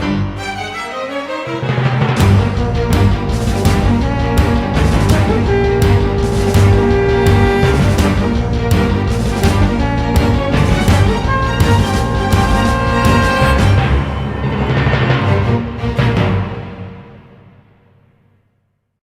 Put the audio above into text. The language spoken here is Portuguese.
Música